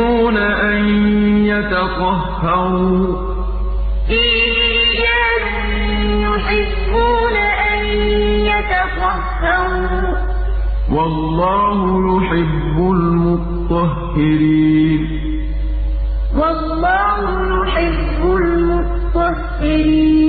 يحبون أن يتطهروا. والله يحب المطهرين. والله يحب المطهرين.